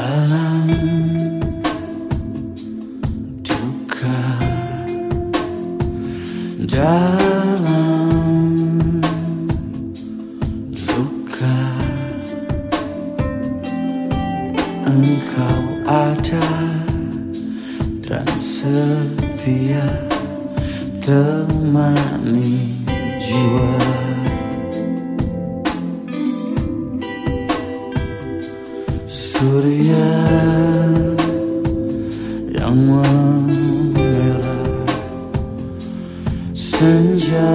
dalam duka. Dalam luka. Engkau ada dan setia temani jiwa memerah Senja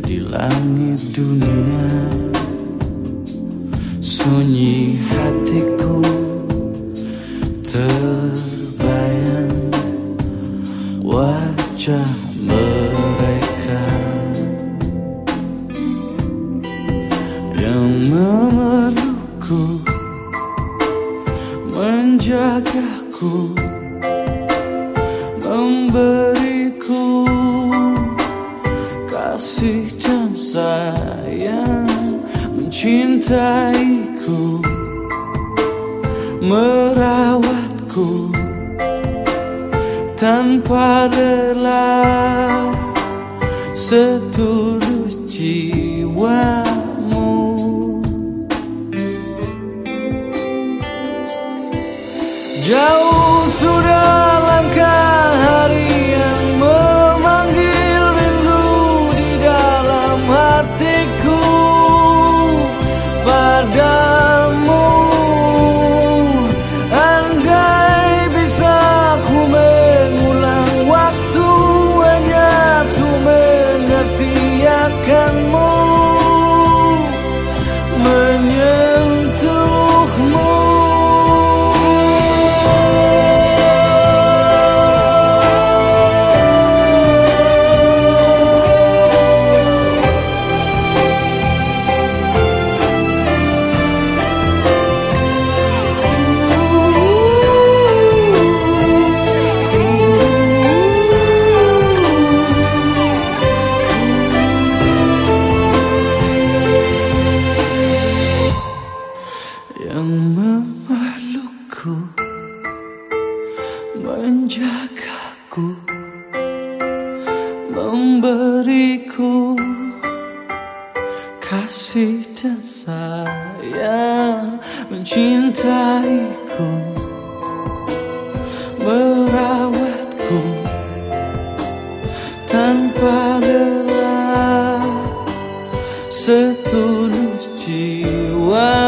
di langit dunia. Sunyi hatiku terbayang. Wajah mereka Yang memelukku Memberiku Kasih dan sayang Mencintaiku Merawatku Tanpa rela. Setulus jiwamu. Jauh menjagaku memberiku kasih dan sayang. Mencintaiku merawatku tanpa lelah. Setulus jiwamu